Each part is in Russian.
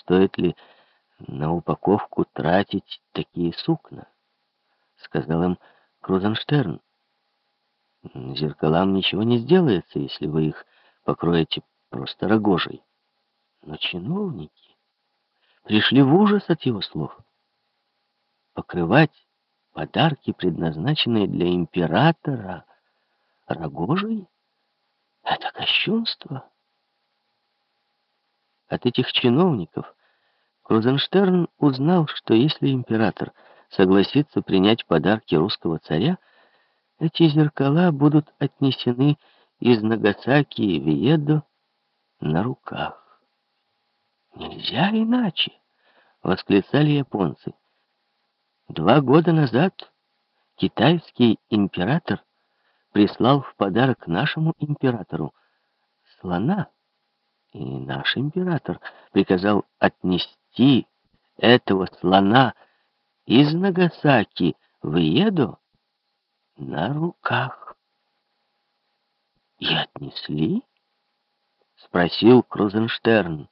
стоит ли на упаковку тратить такие сукна, сказал им Крузенштерн. Зеркалам ничего не сделается, если вы их покроете просто рогожей. Но чиновники пришли в ужас от его слов. Покрывать подарки, предназначенные для императора, рогожей — это кощунство. От этих чиновников Крузенштерн узнал, что если император согласится принять подарки русского царя, эти зеркала будут отнесены из Нагасаки в Иедо на руках. «Нельзя иначе!» — восклицали японцы. Два года назад китайский император прислал в подарок нашему императору слона, и наш император приказал отнести этого слона из Нагасаки в Иедо на руках. «И отнесли?» — спросил Крузенштерн.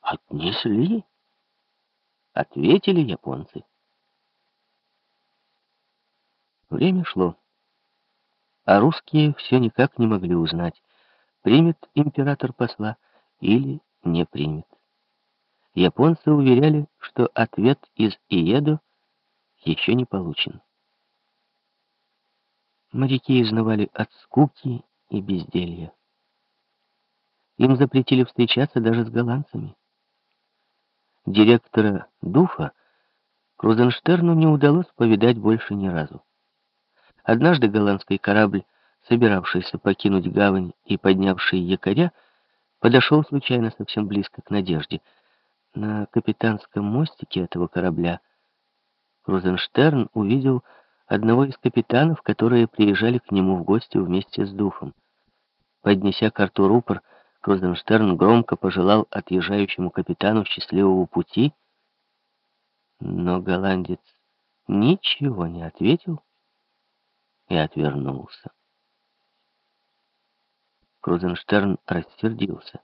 «Отнесли?» — ответили японцы. Время шло, а русские все никак не могли узнать, примет император посла или не примет. Японцы уверяли, что ответ из Иедо еще не получен. Моряки изнывали от скуки и безделья. Им запретили встречаться даже с голландцами директора Дуфа Крузенштерну не удалось повидать больше ни разу. Однажды голландский корабль, собиравшийся покинуть гавань и поднявший якоря, подошел случайно совсем близко к Надежде. На капитанском мостике этого корабля Крузенштерн увидел одного из капитанов, которые приезжали к нему в гости вместе с Дуфом. Поднеся карту рупор, Крузенштерн громко пожелал отъезжающему капитану счастливого пути, но голландец ничего не ответил и отвернулся. Крузенштерн рассердился.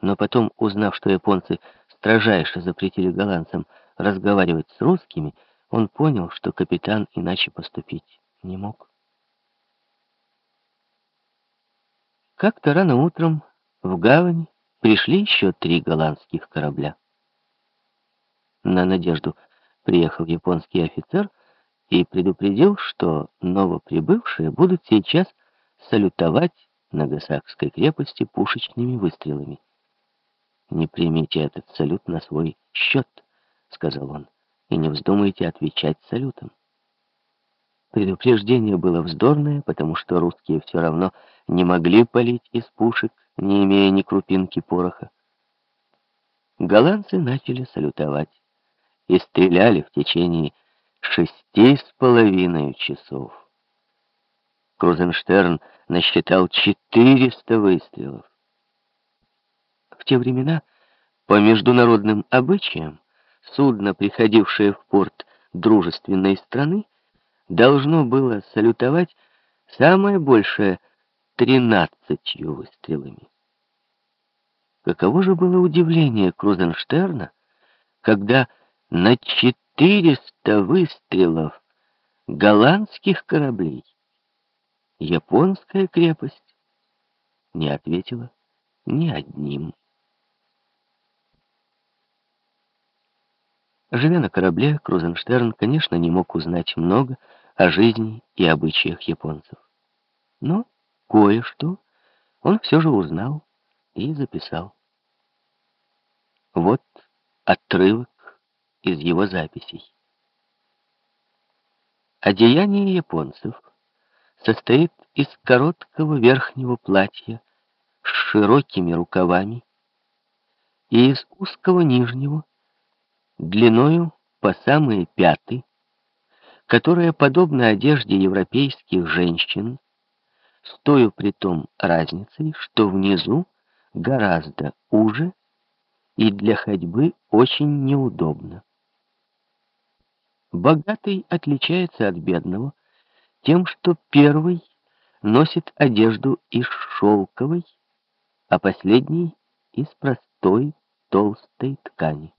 Но потом, узнав, что японцы строжайше запретили голландцам разговаривать с русскими, он понял, что капитан иначе поступить не мог. Как-то рано утром в гавань пришли еще три голландских корабля. На «Надежду» приехал японский офицер и предупредил, что новоприбывшие будут сейчас салютовать Нагасакской крепости пушечными выстрелами. «Не примите этот салют на свой счет», — сказал он, — «и не вздумайте отвечать салютом». Предупреждение было вздорное, потому что русские все равно не могли палить из пушек, не имея ни крупинки пороха. Голландцы начали салютовать и стреляли в течение шести с половиной часов. Крузенштерн насчитал 400 выстрелов. В те времена, по международным обычаям, судно, приходившее в порт дружественной страны, должно было салютовать самое большее тринадцатью выстрелами. Каково же было удивление Крузенштерна, когда на четыреста выстрелов голландских кораблей японская крепость не ответила ни одним. Живя на корабле, Крузенштерн, конечно, не мог узнать много о жизни и обычаях японцев. Но кое-что он все же узнал и записал. Вот отрывок из его записей. Одеяние японцев состоит из короткого верхнего платья с широкими рукавами и из узкого нижнего, длиною по самые пяты, которая, подобно одежде европейских женщин, с той при том разницей, что внизу гораздо уже и для ходьбы очень неудобно. Богатый отличается от бедного тем, что первый носит одежду из шелковой, а последний из простой толстой ткани.